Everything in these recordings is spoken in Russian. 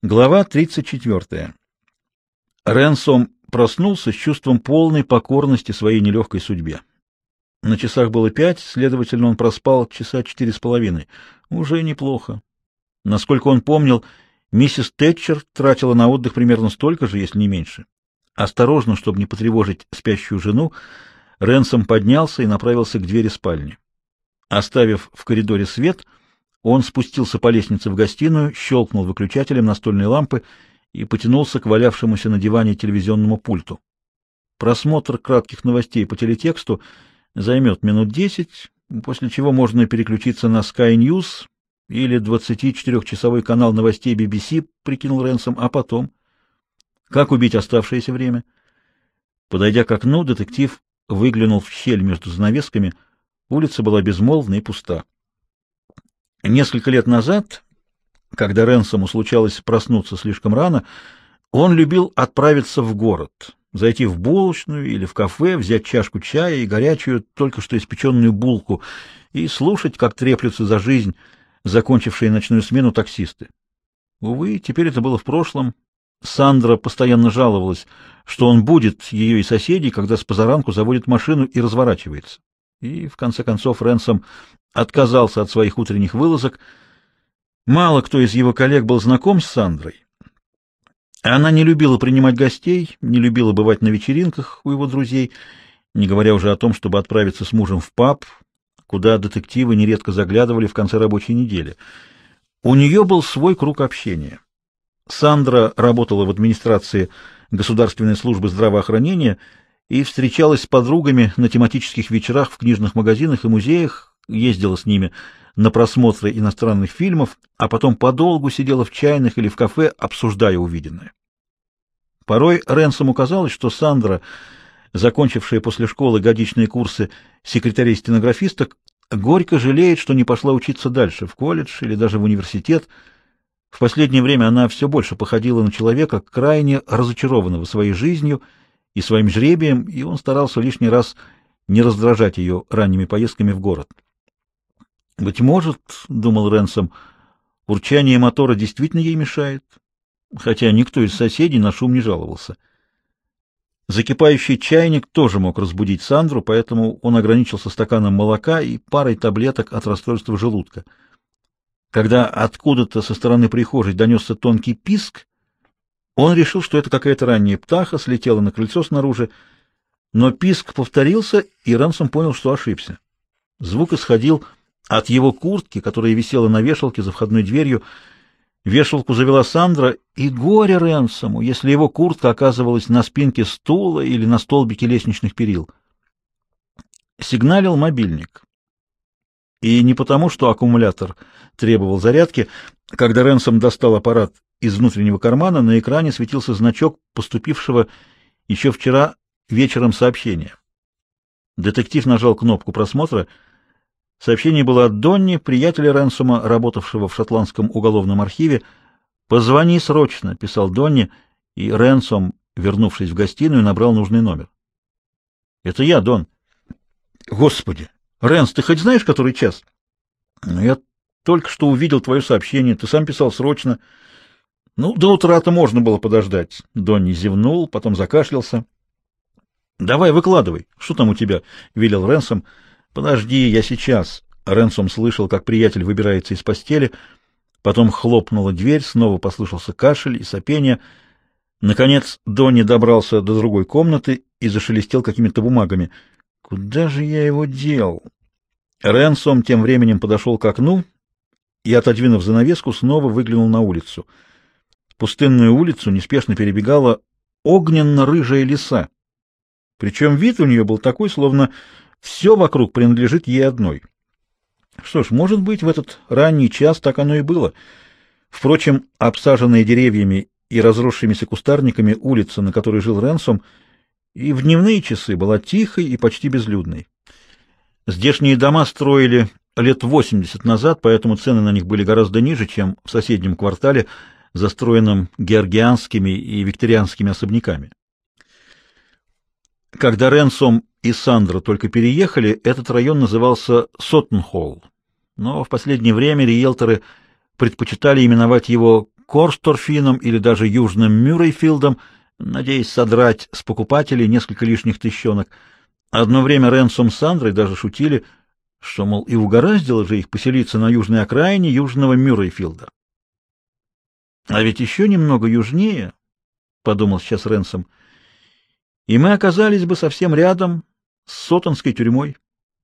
Глава 34. Ренсом проснулся с чувством полной покорности своей нелегкой судьбе. На часах было пять, следовательно, он проспал часа четыре с половиной. Уже неплохо. Насколько он помнил, миссис Тэтчер тратила на отдых примерно столько же, если не меньше. Осторожно, чтобы не потревожить спящую жену, Ренсом поднялся и направился к двери спальни. Оставив в коридоре свет — он спустился по лестнице в гостиную, щелкнул выключателем настольной лампы и потянулся к валявшемуся на диване телевизионному пульту. Просмотр кратких новостей по телетексту займет минут десять, после чего можно переключиться на Sky News или 24-часовой канал новостей BBC, прикинул Ренсом, а потом... Как убить оставшееся время? Подойдя к окну, детектив выглянул в щель между занавесками. Улица была безмолвна и пуста. Несколько лет назад, когда Ренсому случалось проснуться слишком рано, он любил отправиться в город, зайти в булочную или в кафе, взять чашку чая и горячую, только что испеченную булку и слушать, как треплются за жизнь закончившие ночную смену таксисты. Увы, теперь это было в прошлом. Сандра постоянно жаловалась, что он будет ее и соседей, когда с позаранку заводит машину и разворачивается. И, в конце концов, Ренсом отказался от своих утренних вылазок. Мало кто из его коллег был знаком с Сандрой. Она не любила принимать гостей, не любила бывать на вечеринках у его друзей, не говоря уже о том, чтобы отправиться с мужем в паб, куда детективы нередко заглядывали в конце рабочей недели. У нее был свой круг общения. Сандра работала в администрации Государственной службы здравоохранения и встречалась с подругами на тематических вечерах в книжных магазинах и музеях, ездила с ними на просмотры иностранных фильмов, а потом подолгу сидела в чайных или в кафе, обсуждая увиденное. Порой Ренсому казалось, что Сандра, закончившая после школы годичные курсы секретарей-стенографисток, горько жалеет, что не пошла учиться дальше, в колледж или даже в университет. В последнее время она все больше походила на человека, крайне разочарованного своей жизнью и своим жребием, и он старался лишний раз не раздражать ее ранними поездками в город. Быть может, — думал Ренсом, — урчание мотора действительно ей мешает, хотя никто из соседей на шум не жаловался. Закипающий чайник тоже мог разбудить Сандру, поэтому он ограничился стаканом молока и парой таблеток от расстройства желудка. Когда откуда-то со стороны прихожей донесся тонкий писк, он решил, что это какая-то ранняя птаха слетела на крыльцо снаружи, но писк повторился, и Ренсом понял, что ошибся. Звук исходил от его куртки, которая висела на вешалке за входной дверью, вешалку завела Сандра, и горе Ренсому, если его куртка оказывалась на спинке стула или на столбике лестничных перил. Сигналил мобильник. И не потому, что аккумулятор требовал зарядки. Когда Ренсом достал аппарат из внутреннего кармана, на экране светился значок поступившего еще вчера вечером сообщения. Детектив нажал кнопку просмотра — Сообщение было от Донни, приятеля Ренсома, работавшего в шотландском уголовном архиве. «Позвони срочно», — писал Донни, и Ренсом, вернувшись в гостиную, набрал нужный номер. «Это я, Дон». «Господи! Ренс, ты хоть знаешь, который час?» «Ну, я только что увидел твое сообщение. Ты сам писал срочно». «Ну, до утра-то можно было подождать». Донни зевнул, потом закашлялся. «Давай, выкладывай. Что там у тебя?» — велел Ренсом. «Подожди, я сейчас». Ренсом слышал, как приятель выбирается из постели. Потом хлопнула дверь, снова послышался кашель и сопение. Наконец Донни добрался до другой комнаты и зашелестел какими-то бумагами. «Куда же я его дел?» Ренсом тем временем подошел к окну и, отодвинув занавеску, снова выглянул на улицу. Пустынную улицу неспешно перебегала огненно-рыжая лиса. Причем вид у нее был такой, словно все вокруг принадлежит ей одной. Что ж, может быть, в этот ранний час так оно и было. Впрочем, обсаженная деревьями и разросшимися кустарниками улица, на которой жил Ренсом, и в дневные часы была тихой и почти безлюдной. Здешние дома строили лет 80 назад, поэтому цены на них были гораздо ниже, чем в соседнем квартале, застроенном георгианскими и викторианскими особняками. Когда Ренсом и Сандра только переехали, этот район назывался Соттенхолл, но в последнее время риэлторы предпочитали именовать его Корсторфином или даже Южным Мюррейфилдом, надеясь содрать с покупателей несколько лишних тыщенок. Одно время Ренсом с Сандрой даже шутили, что, мол, и угораздило же их поселиться на южной окраине Южного Мюррейфилда. А ведь еще немного южнее, — подумал сейчас Ренсом, — и мы оказались бы совсем рядом с Сотонской тюрьмой.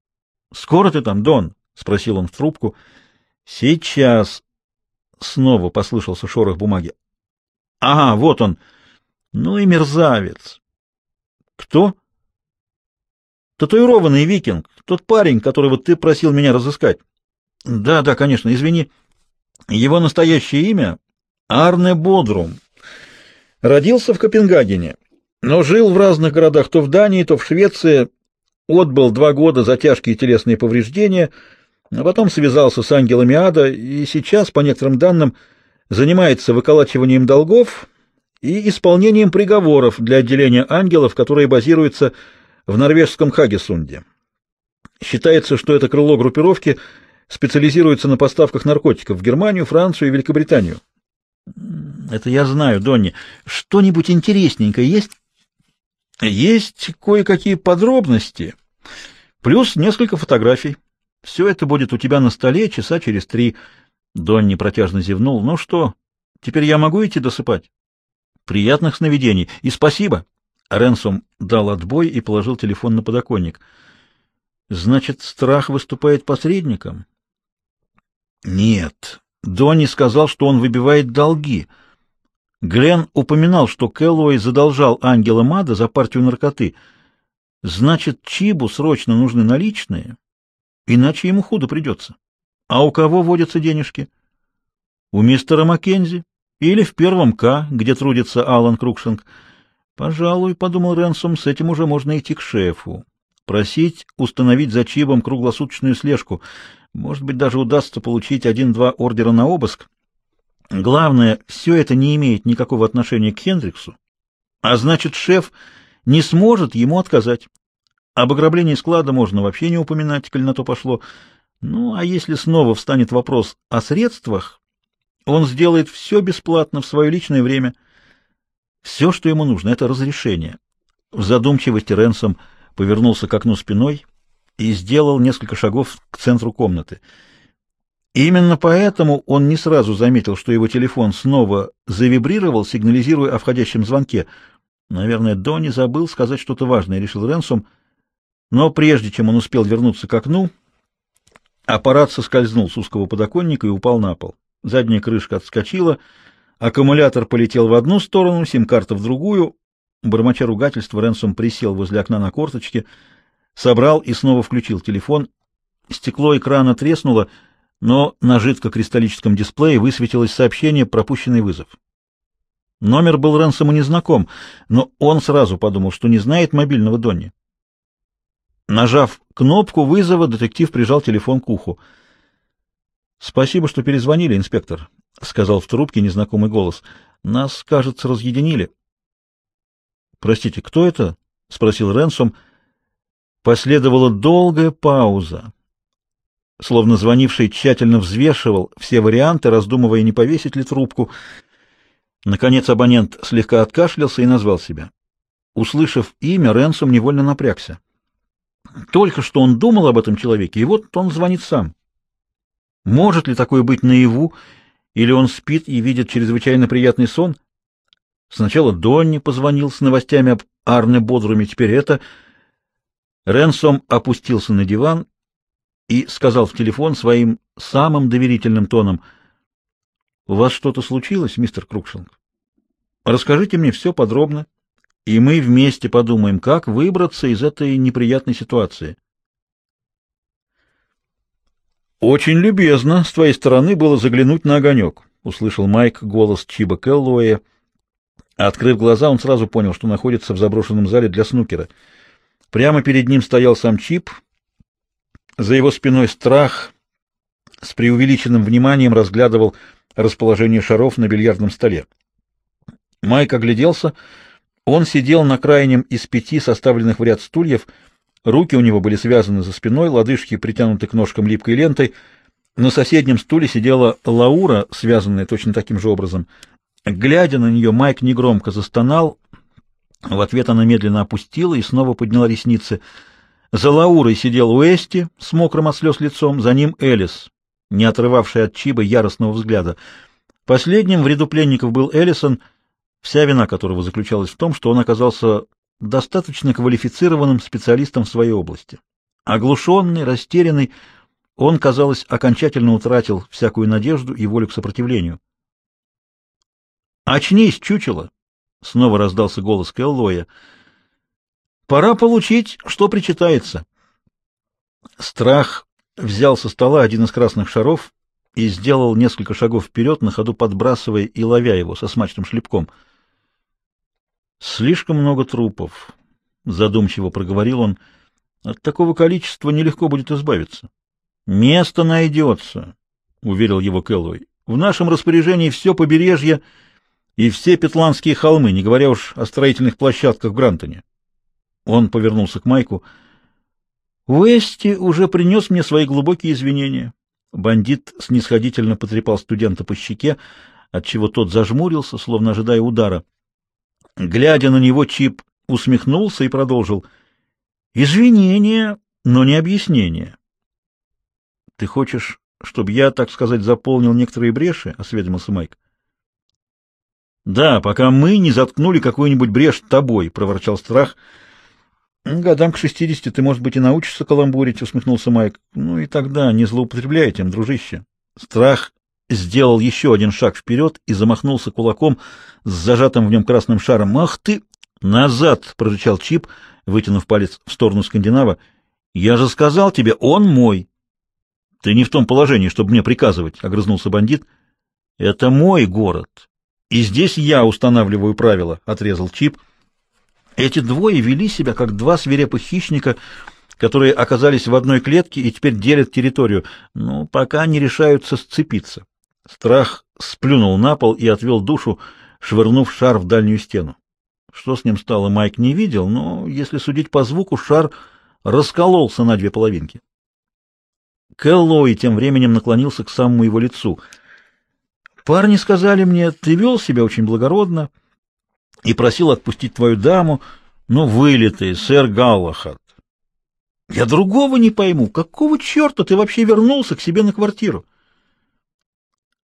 — Скоро ты там, Дон? — спросил он в трубку. — Сейчас. Снова послышался шорох бумаги. — Ага, вот он. Ну и мерзавец. — Кто? — Татуированный викинг. Тот парень, которого ты просил меня разыскать. — Да, да, конечно, извини. Его настоящее имя — Арне Бодрум. Родился в Копенгагене, но жил в разных городах, то в Дании, то в Швеции, отбыл два года за тяжкие телесные повреждения, а потом связался с ангелами ада и сейчас, по некоторым данным, занимается выколачиванием долгов и исполнением приговоров для отделения ангелов, которые базируются в норвежском Хагесунде. Считается, что это крыло группировки специализируется на поставках наркотиков в Германию, Францию и Великобританию. Это я знаю, Донни. Что-нибудь интересненькое есть? Есть кое-какие подробности, плюс несколько фотографий. Все это будет у тебя на столе часа через три. Донни протяжно зевнул. Ну что, теперь я могу идти досыпать? Приятных сновидений и спасибо. Ренсом дал отбой и положил телефон на подоконник. Значит, страх выступает посредником? Нет. Донни сказал, что он выбивает долги. Глен упоминал, что Кэллоуэй задолжал Ангела Мада за партию наркоты. Значит, Чибу срочно нужны наличные, иначе ему худо придется. А у кого водятся денежки? У мистера Маккензи или в первом К, где трудится Алан Крукшинг. Пожалуй, подумал Ренсом, с этим уже можно идти к шефу. Просить установить за Чибом круглосуточную слежку. Может быть, даже удастся получить один-два ордера на обыск. Главное, все это не имеет никакого отношения к Хендриксу, а значит, шеф не сможет ему отказать. Об ограблении склада можно вообще не упоминать, коль на то пошло. Ну, а если снова встанет вопрос о средствах, он сделает все бесплатно в свое личное время. Все, что ему нужно, это разрешение. В задумчивости Ренсом повернулся к окну спиной и сделал несколько шагов к центру комнаты — Именно поэтому он не сразу заметил, что его телефон снова завибрировал, сигнализируя о входящем звонке. Наверное, Донни забыл сказать что-то важное, решил Ренсом. Но прежде чем он успел вернуться к окну, аппарат соскользнул с узкого подоконника и упал на пол. Задняя крышка отскочила, аккумулятор полетел в одну сторону, сим-карта в другую. Бормоча ругательства, Ренсом присел возле окна на корточке, собрал и снова включил телефон. Стекло экрана треснуло — но на жидкокристаллическом дисплее высветилось сообщение «Пропущенный вызов». Номер был Ренсому незнаком, но он сразу подумал, что не знает мобильного Донни. Нажав кнопку вызова, детектив прижал телефон к уху. «Спасибо, что перезвонили, инспектор», — сказал в трубке незнакомый голос. «Нас, кажется, разъединили». «Простите, кто это?» — спросил Ренсом. Последовала долгая пауза словно звонивший тщательно взвешивал все варианты, раздумывая, не повесить ли трубку. Наконец абонент слегка откашлялся и назвал себя. Услышав имя, Ренсом невольно напрягся. Только что он думал об этом человеке, и вот он звонит сам. Может ли такое быть наяву, или он спит и видит чрезвычайно приятный сон? Сначала Донни позвонил с новостями об Арне Бодруме, теперь это... Ренсом опустился на диван и сказал в телефон своим самым доверительным тоном, «У вас что-то случилось, мистер Крукшинг? Расскажите мне все подробно, и мы вместе подумаем, как выбраться из этой неприятной ситуации». «Очень любезно с твоей стороны было заглянуть на огонек», — услышал Майк голос Чиба Келлоуэя. Открыв глаза, он сразу понял, что находится в заброшенном зале для снукера. Прямо перед ним стоял сам Чип — за его спиной страх с преувеличенным вниманием разглядывал расположение шаров на бильярдном столе. Майк огляделся. Он сидел на крайнем из пяти составленных в ряд стульев. Руки у него были связаны за спиной, лодыжки притянуты к ножкам липкой лентой. На соседнем стуле сидела Лаура, связанная точно таким же образом. Глядя на нее, Майк негромко застонал. В ответ она медленно опустила и снова подняла ресницы. За Лаурой сидел Уэсти с мокрым от слез лицом, за ним Элис, не отрывавший от Чиба яростного взгляда. Последним в ряду пленников был Эллисон, вся вина которого заключалась в том, что он оказался достаточно квалифицированным специалистом в своей области. Оглушенный, растерянный, он, казалось, окончательно утратил всякую надежду и волю к сопротивлению. «Очнись, чучело!» — снова раздался голос Келлоя. «Пора получить, что причитается». Страх взял со стола один из красных шаров и сделал несколько шагов вперед, на ходу подбрасывая и ловя его со смачным шлепком. «Слишком много трупов», — задумчиво проговорил он. «От такого количества нелегко будет избавиться». «Место найдется», — уверил его Кэллоуэй. «В нашем распоряжении все побережье и все Петландские холмы, не говоря уж о строительных площадках в Грантоне». Он повернулся к Майку. «Уэсти уже принес мне свои глубокие извинения». Бандит снисходительно потрепал студента по щеке, отчего тот зажмурился, словно ожидая удара. Глядя на него, Чип усмехнулся и продолжил. «Извинения, но не объяснения». «Ты хочешь, чтобы я, так сказать, заполнил некоторые бреши?» — осведомился Майк. «Да, пока мы не заткнули какую-нибудь брешь тобой», — проворчал Страх. «Годам к шестидесяти ты, может быть, и научишься каламбурить», — усмехнулся Майк. «Ну и тогда не злоупотребляй этим, дружище». Страх сделал еще один шаг вперед и замахнулся кулаком с зажатым в нем красным шаром. «Ах ты!» «Назад!» — прорычал Чип, вытянув палец в сторону скандинава. «Я же сказал тебе, он мой!» «Ты не в том положении, чтобы мне приказывать», — огрызнулся бандит. «Это мой город, и здесь я устанавливаю правила», — отрезал Чип. Эти двое вели себя как два свирепых хищника, которые оказались в одной клетке и теперь делят территорию, но пока не решаются сцепиться. Страх сплюнул на пол и отвел душу, швырнув шар в дальнюю стену. Что с ним стало, Майк не видел, но, если судить по звуку, шар раскололся на две половинки. Кэллоуи тем временем наклонился к самому его лицу. «Парни сказали мне, ты вел себя очень благородно» и просил отпустить твою даму, но вылитый, сэр Галлахат. Я другого не пойму. Какого черта ты вообще вернулся к себе на квартиру?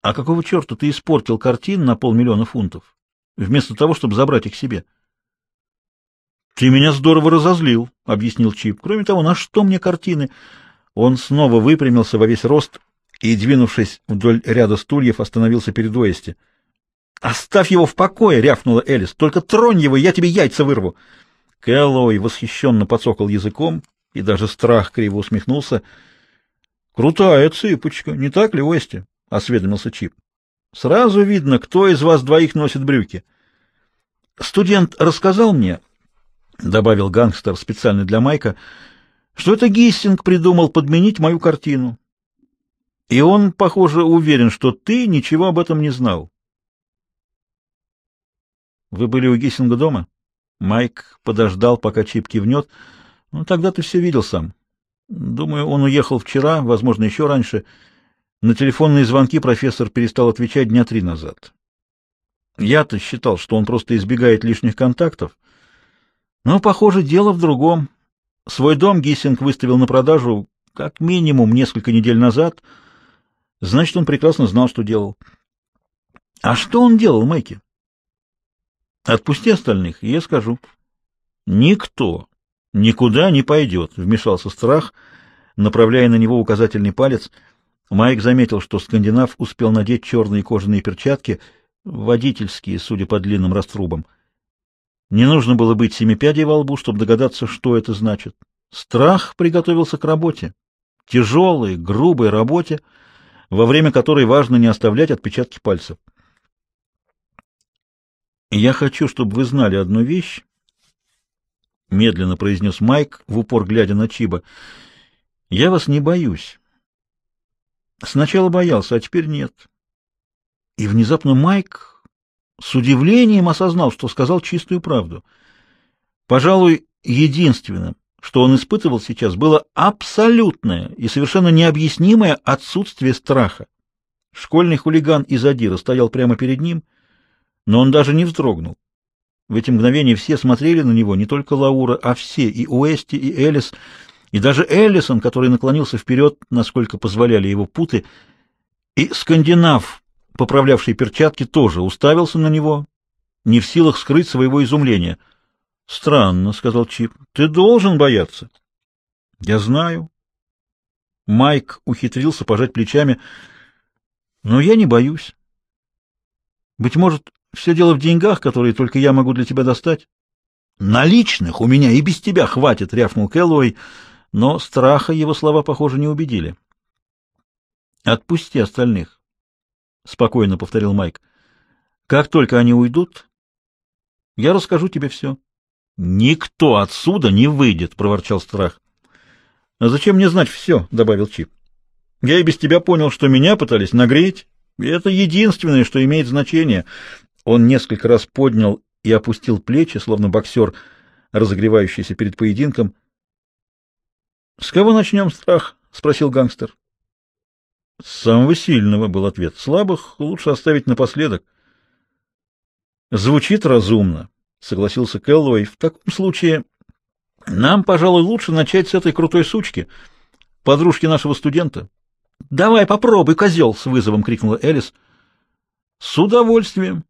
А какого черта ты испортил картин на полмиллиона фунтов, вместо того, чтобы забрать их себе? Ты меня здорово разозлил, — объяснил Чип. Кроме того, на что мне картины? Он снова выпрямился во весь рост и, двинувшись вдоль ряда стульев, остановился перед Уэсти. — «Оставь его в покое!» — рявкнула Элис. «Только тронь его, я тебе яйца вырву!» Кэллоуэй восхищенно подсокал языком и даже страх криво усмехнулся. «Крутая цыпочка, не так ли, Уэсти?» — осведомился Чип. «Сразу видно, кто из вас двоих носит брюки». «Студент рассказал мне, — добавил гангстер специально для Майка, — что это Гиссинг придумал подменить мою картину. И он, похоже, уверен, что ты ничего об этом не знал. Вы были у Гиссинга дома? Майк подождал, пока Чип кивнет. Ну, тогда ты все видел сам. Думаю, он уехал вчера, возможно, еще раньше. На телефонные звонки профессор перестал отвечать дня три назад. Я-то считал, что он просто избегает лишних контактов. Но, похоже, дело в другом. Свой дом Гиссинг выставил на продажу как минимум несколько недель назад. Значит, он прекрасно знал, что делал. А что он делал, Майки? Отпусти остальных, и я скажу. Никто никуда не пойдет, — вмешался страх, направляя на него указательный палец. Майк заметил, что скандинав успел надеть черные кожаные перчатки, водительские, судя по длинным раструбам. Не нужно было быть семипядей во лбу, чтобы догадаться, что это значит. Страх приготовился к работе, тяжелой, грубой работе, во время которой важно не оставлять отпечатки пальцев. «Я хочу, чтобы вы знали одну вещь», — медленно произнес Майк, в упор глядя на Чиба. «Я вас не боюсь. Сначала боялся, а теперь нет». И внезапно Майк с удивлением осознал, что сказал чистую правду. Пожалуй, единственным, что он испытывал сейчас, было абсолютное и совершенно необъяснимое отсутствие страха. Школьный хулиган из Адира стоял прямо перед ним, но он даже не вздрогнул. В эти мгновения все смотрели на него, не только Лаура, а все, и Уэсти, и Элис, и даже Эллисон, который наклонился вперед, насколько позволяли его путы, и скандинав, поправлявший перчатки, тоже уставился на него, не в силах скрыть своего изумления. «Странно», — сказал Чип, — «ты должен бояться». «Я знаю». Майк ухитрился пожать плечами, но я не боюсь. Быть может, все дело в деньгах, которые только я могу для тебя достать. Наличных у меня и без тебя хватит, рявкнул Кэллоуэй, но страха его слова, похоже, не убедили. Отпусти остальных, спокойно повторил Майк. Как только они уйдут, я расскажу тебе все. Никто отсюда не выйдет, проворчал Страх. А зачем мне знать все? добавил Чип. Я и без тебя понял, что меня пытались нагреть, и это единственное, что имеет значение. Он несколько раз поднял и опустил плечи, словно боксер, разогревающийся перед поединком. — С кого начнем, страх? — спросил гангстер. — С самого сильного, — был ответ. — Слабых лучше оставить напоследок. — Звучит разумно, — согласился Кэллоуэй. — В таком случае нам, пожалуй, лучше начать с этой крутой сучки, подружки нашего студента. — Давай попробуй, козел! — с вызовом крикнула Элис. — С удовольствием!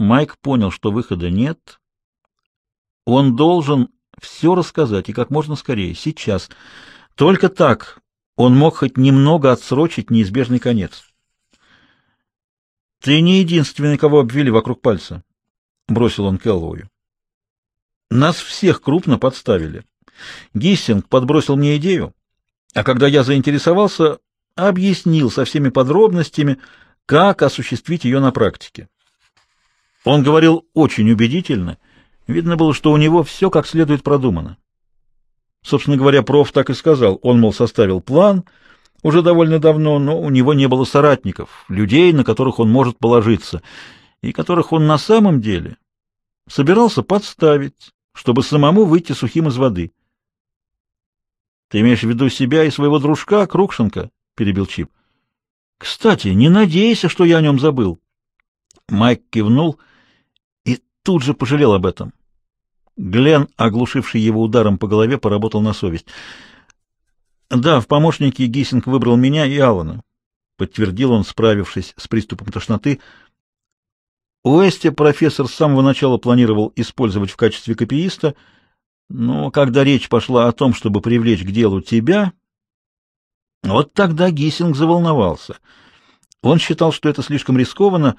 Майк понял, что выхода нет. Он должен все рассказать, и как можно скорее, сейчас. Только так он мог хоть немного отсрочить неизбежный конец. «Ты не единственный, кого обвели вокруг пальца», — бросил он Келлоую. «Нас всех крупно подставили. Гиссинг подбросил мне идею, а когда я заинтересовался, объяснил со всеми подробностями, как осуществить ее на практике. Он говорил очень убедительно. Видно было, что у него все как следует продумано. Собственно говоря, проф так и сказал. Он, мол, составил план уже довольно давно, но у него не было соратников, людей, на которых он может положиться, и которых он на самом деле собирался подставить, чтобы самому выйти сухим из воды. — Ты имеешь в виду себя и своего дружка, Крукшенко? — перебил Чип. — Кстати, не надейся, что я о нем забыл. Майк кивнул — тут же пожалел об этом. Глен, оглушивший его ударом по голове, поработал на совесть. «Да, в помощнике Гиссинг выбрал меня и Алана», — подтвердил он, справившись с приступом тошноты. Уэсте профессор с самого начала планировал использовать в качестве копииста, но когда речь пошла о том, чтобы привлечь к делу тебя, вот тогда Гиссинг заволновался. Он считал, что это слишком рискованно,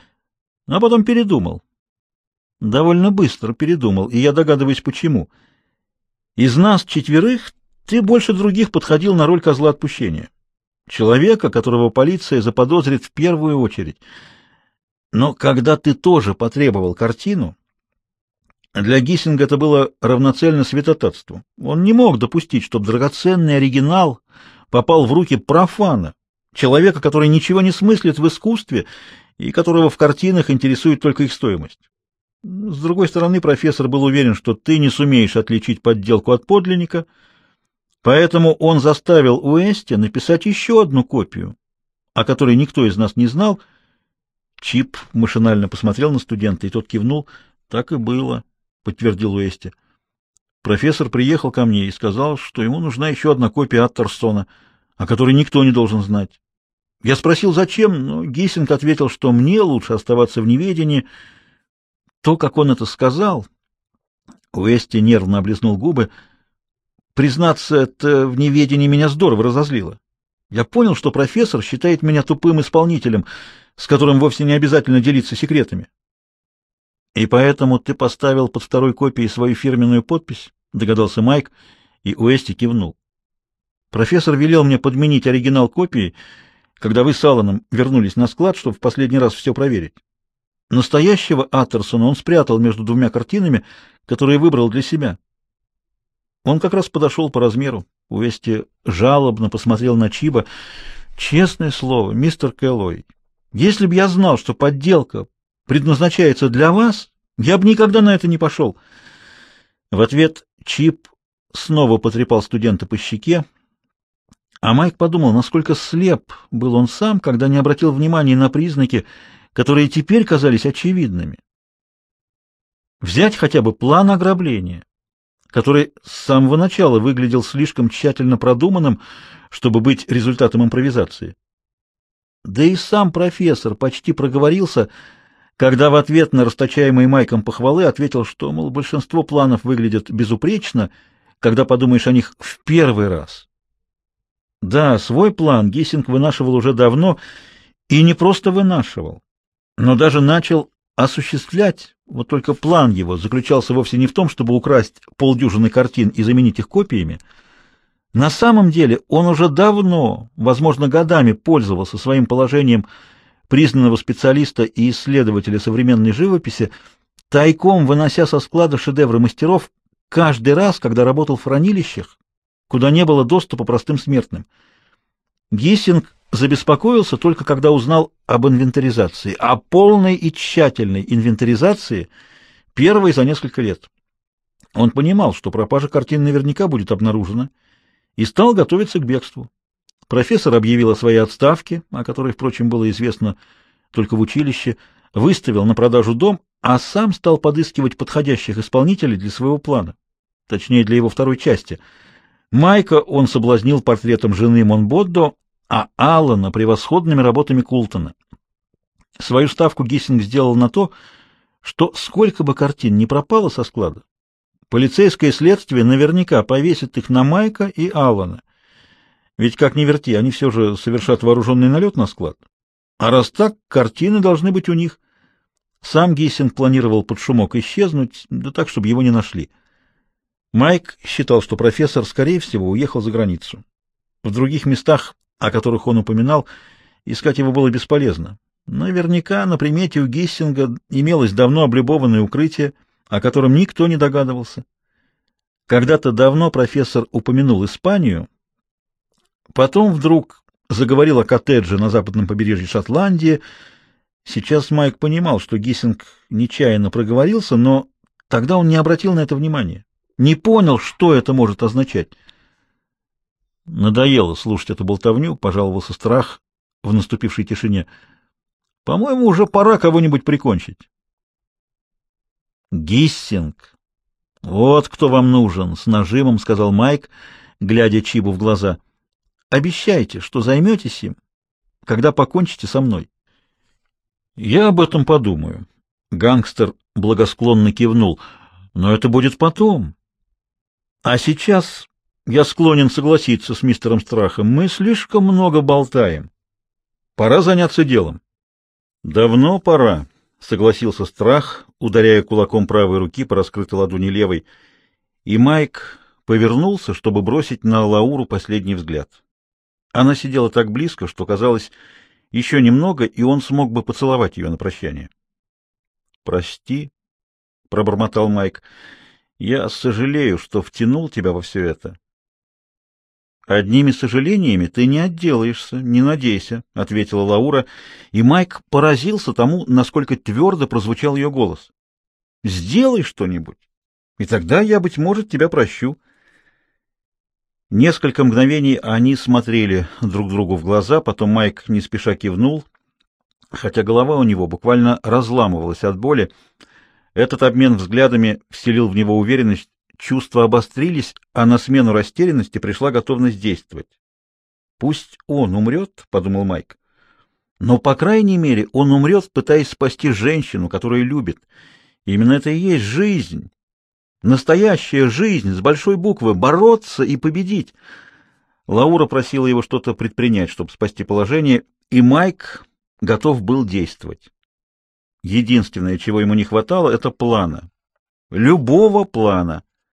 а потом передумал довольно быстро передумал, и я догадываюсь, почему. Из нас четверых ты больше других подходил на роль козла отпущения. Человека, которого полиция заподозрит в первую очередь. Но когда ты тоже потребовал картину, для Гиссинга это было равноценно святотатству. Он не мог допустить, чтобы драгоценный оригинал попал в руки профана, человека, который ничего не смыслит в искусстве и которого в картинах интересует только их стоимость. С другой стороны, профессор был уверен, что ты не сумеешь отличить подделку от подлинника, поэтому он заставил Уэсти написать еще одну копию, о которой никто из нас не знал. Чип машинально посмотрел на студента, и тот кивнул. «Так и было», — подтвердил Уэсти. Профессор приехал ко мне и сказал, что ему нужна еще одна копия от Торстона, о которой никто не должен знать. Я спросил, зачем, но Гиссинг ответил, что мне лучше оставаться в неведении, — то, как он это сказал, Уэсти нервно облизнул губы. Признаться, это в неведении меня здорово разозлило. Я понял, что профессор считает меня тупым исполнителем, с которым вовсе не обязательно делиться секретами. И поэтому ты поставил под второй копией свою фирменную подпись, догадался Майк, и Уэсти кивнул. Профессор велел мне подменить оригинал копии, когда вы с Алланом вернулись на склад, чтобы в последний раз все проверить. Настоящего Аттерсона он спрятал между двумя картинами, которые выбрал для себя. Он как раз подошел по размеру. Уэсти жалобно посмотрел на Чиба. «Честное слово, мистер Кэллой, если бы я знал, что подделка предназначается для вас, я бы никогда на это не пошел». В ответ Чип снова потрепал студента по щеке, а Майк подумал, насколько слеп был он сам, когда не обратил внимания на признаки, которые теперь казались очевидными. Взять хотя бы план ограбления, который с самого начала выглядел слишком тщательно продуманным, чтобы быть результатом импровизации. Да и сам профессор почти проговорился, когда в ответ на расточаемые Майком похвалы ответил, что, мол, большинство планов выглядят безупречно, когда подумаешь о них в первый раз. Да, свой план Гессинг вынашивал уже давно, и не просто вынашивал, но даже начал осуществлять. Вот только план его заключался вовсе не в том, чтобы украсть полдюжины картин и заменить их копиями. На самом деле он уже давно, возможно, годами пользовался своим положением признанного специалиста и исследователя современной живописи, тайком вынося со склада шедевры мастеров каждый раз, когда работал в хранилищах, куда не было доступа простым смертным. Гиссинг забеспокоился только когда узнал об инвентаризации, о полной и тщательной инвентаризации, первой за несколько лет. Он понимал, что пропажа картин наверняка будет обнаружена, и стал готовиться к бегству. Профессор объявил о своей отставке, о которой, впрочем, было известно только в училище, выставил на продажу дом, а сам стал подыскивать подходящих исполнителей для своего плана, точнее, для его второй части. Майка он соблазнил портретом жены Монбоддо, а Аллана — превосходными работами Култона. Свою ставку Гиссинг сделал на то, что сколько бы картин не пропало со склада, полицейское следствие наверняка повесит их на Майка и Аллана. Ведь, как ни верти, они все же совершат вооруженный налет на склад. А раз так, картины должны быть у них. Сам Гиссинг планировал под шумок исчезнуть, да так, чтобы его не нашли. Майк считал, что профессор, скорее всего, уехал за границу. В других местах о которых он упоминал, искать его было бесполезно. Наверняка на примете у Гиссинга имелось давно облюбованное укрытие, о котором никто не догадывался. Когда-то давно профессор упомянул Испанию, потом вдруг заговорил о коттедже на западном побережье Шотландии. Сейчас Майк понимал, что Гиссинг нечаянно проговорился, но тогда он не обратил на это внимания, не понял, что это может означать. Надоело слушать эту болтовню, пожаловался страх в наступившей тишине. По-моему, уже пора кого-нибудь прикончить. Гиссинг. Вот кто вам нужен, с нажимом сказал Майк, глядя Чибу в глаза. Обещайте, что займетесь им, когда покончите со мной. Я об этом подумаю. Гангстер благосклонно кивнул. Но это будет потом. А сейчас я склонен согласиться с мистером Страхом. Мы слишком много болтаем. Пора заняться делом. Давно пора, согласился Страх, ударяя кулаком правой руки по раскрытой ладони левой. И Майк повернулся, чтобы бросить на Лауру последний взгляд. Она сидела так близко, что казалось, еще немного, и он смог бы поцеловать ее на прощание. Прости, пробормотал Майк. Я сожалею, что втянул тебя во все это. Одними сожалениями ты не отделаешься, не надейся, ответила Лаура, и Майк поразился тому, насколько твердо прозвучал ее голос. Сделай что-нибудь, и тогда я быть может тебя прощу. Несколько мгновений они смотрели друг другу в глаза, потом Майк не спеша кивнул, хотя голова у него буквально разламывалась от боли. Этот обмен взглядами вселил в него уверенность, Чувства обострились, а на смену растерянности пришла готовность действовать. «Пусть он умрет», — подумал Майк. «Но, по крайней мере, он умрет, пытаясь спасти женщину, которую любит. именно это и есть жизнь. Настоящая жизнь, с большой буквы, бороться и победить». Лаура просила его что-то предпринять, чтобы спасти положение, и Майк готов был действовать. Единственное, чего ему не хватало, — это плана. Любого плана.